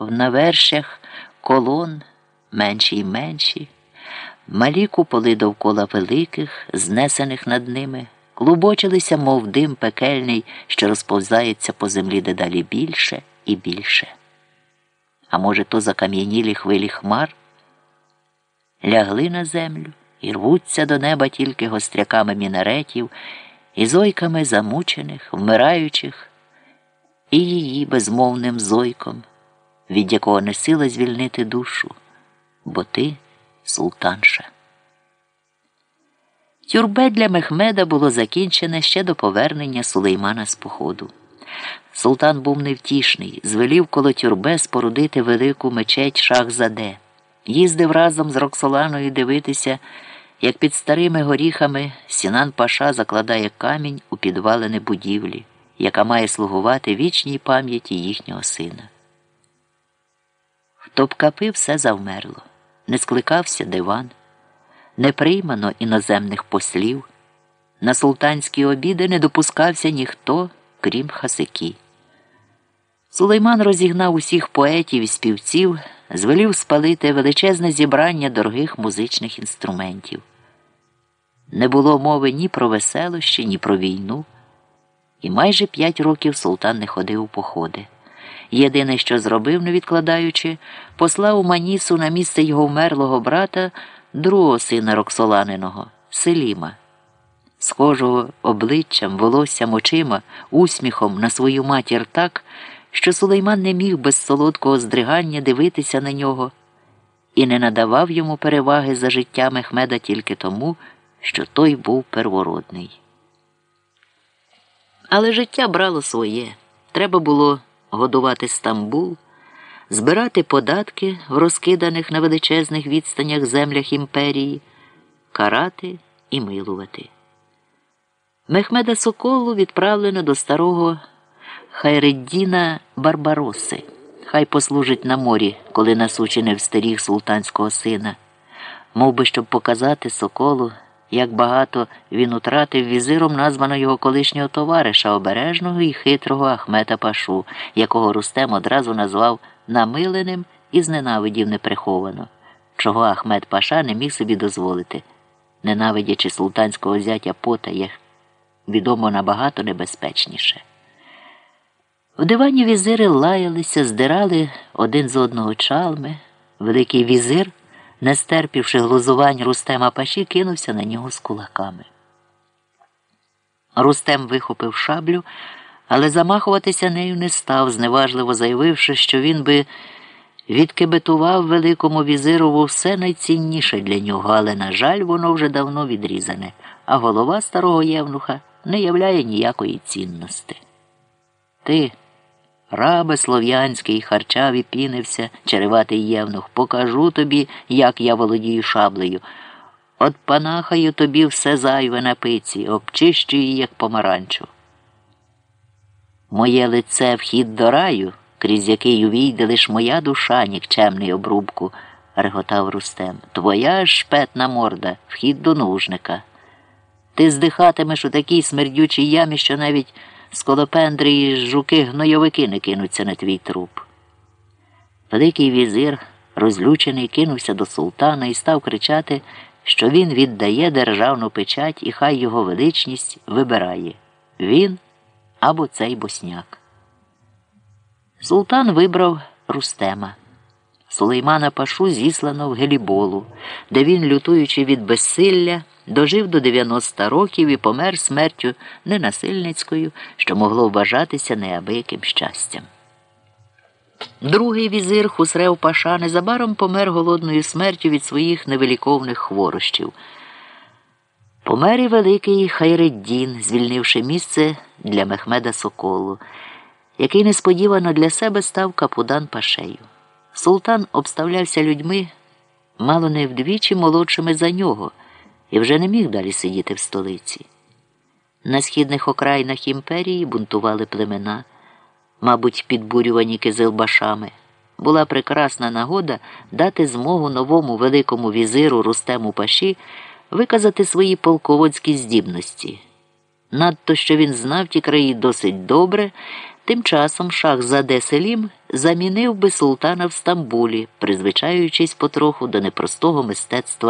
в навершях колон менші й менші, малі куполи довкола великих, знесених над ними, клубочилися, мов дим пекельний, що розповзається по землі дедалі більше і більше. А може, то закам'янілі хвилі хмар, лягли на землю і рвуться до неба тільки гостряками мінаретів і зойками замучених, вмираючих, і її безмовним зойком, від якого не сила звільнити душу, бо ти султанша. Тюрбе для Мехмеда було закінчене ще до повернення сулеймана з походу. Султан був невтішний, звелів коло тюрбе спорудити велику мечеть Шахзаде. Їздив разом з Роксоланою дивитися, як під старими горіхами Сінан Паша закладає камінь у підвалини будівлі, яка має слугувати вічній пам'яті їхнього сина. Топкапи все завмерло, не скликався диван, не приймано іноземних послів. На султанські обіди не допускався ніхто, крім хасики. Сулейман розігнав усіх поетів і співців, звелів спалити величезне зібрання дорогих музичних інструментів. Не було мови ні про веселощі, ні про війну, і майже п'ять років султан не ходив у походи. Єдине, що зробив, не відкладаючи, послав у Манісу на місце його вмерлого брата, другого сина Роксоланиного, Селіма, схожого обличчям, волоссям, очима, усміхом на свою матір так, що Сулейман не міг без солодкого здригання дивитися на нього і не надавав йому переваги за життя Мехмеда тільки тому, що той був первородний. Але життя брало своє. Треба було годувати Стамбул, збирати податки в розкиданих на величезних відстанях землях імперії, карати і милувати. Мехмеда Соколу відправлено до старого Хайреддіна Барбароси. Хай послужить на морі, коли насучене встеріг султанського сина, Мов би, щоб показати Соколу, як багато він утратив візиром названо його колишнього товариша обережного і хитрого Ахмета Пашу, якого Рустем одразу назвав намиленим і зненавидів неприховано, чого Ахмед Паша не міг собі дозволити, ненавидячи султанського зятя пота, як відомо набагато небезпечніше. В дивані візири лаялися, здирали один з одного чалми. Великий візир, не стерпівши глузувань Рустема Паші, кинувся на нього з кулаками. Рустем вихопив шаблю, але замахуватися нею не став, зневажливо заявивши, що він би відкебетував великому візирову все найцінніше для нього, але, на жаль, воно вже давно відрізане, а голова старого євнуха не являє ніякої цінності. Ти, рабе слов'янський, харчав і пінився, череватий євнух, покажу тобі, як я володію шаблею. От панахаю тобі все зайве на пиці, обчищу її, як помаранчу. Моє лице вхід до раю, крізь який увійде лиш моя душа, нікчемний обрубку, реготав Рустем. Твоя шпетна морда, вхід до нужника. Ти здихатимеш у такій смердючій ямі, що навіть сколопендри і жуки гнойовики не кинуться на твій труп. Великий візир, розлючений, кинувся до султана і став кричати, що він віддає державну печать і хай його величність вибирає він або цей босняк. Султан вибрав Рустема. Сулеймана Пашу зіслано в Геліболу, де він, лютуючи від безсилля, дожив до 90 років і помер смертю ненасильницькою, що могло вважатися неабияким щастям. Другий візир Хусрев Паша незабаром помер голодною смертю від своїх невеликовних хворощів. Помер і великий Хайреддін, звільнивши місце для Мехмеда Соколу, який несподівано для себе став капудан Пашею. Султан обставлявся людьми мало не вдвічі молодшими за нього і вже не міг далі сидіти в столиці. На східних окраїнах імперії бунтували племена, мабуть, підбурювані кизилбашами. Була прекрасна нагода дати змогу новому великому візиру Рустему Паші виказати свої полководські здібності. Надто що він знав ті краї досить добре, тим часом шах Заде Селім замінив би султана в Стамбулі, призвичаючись потроху до непростого мистецтва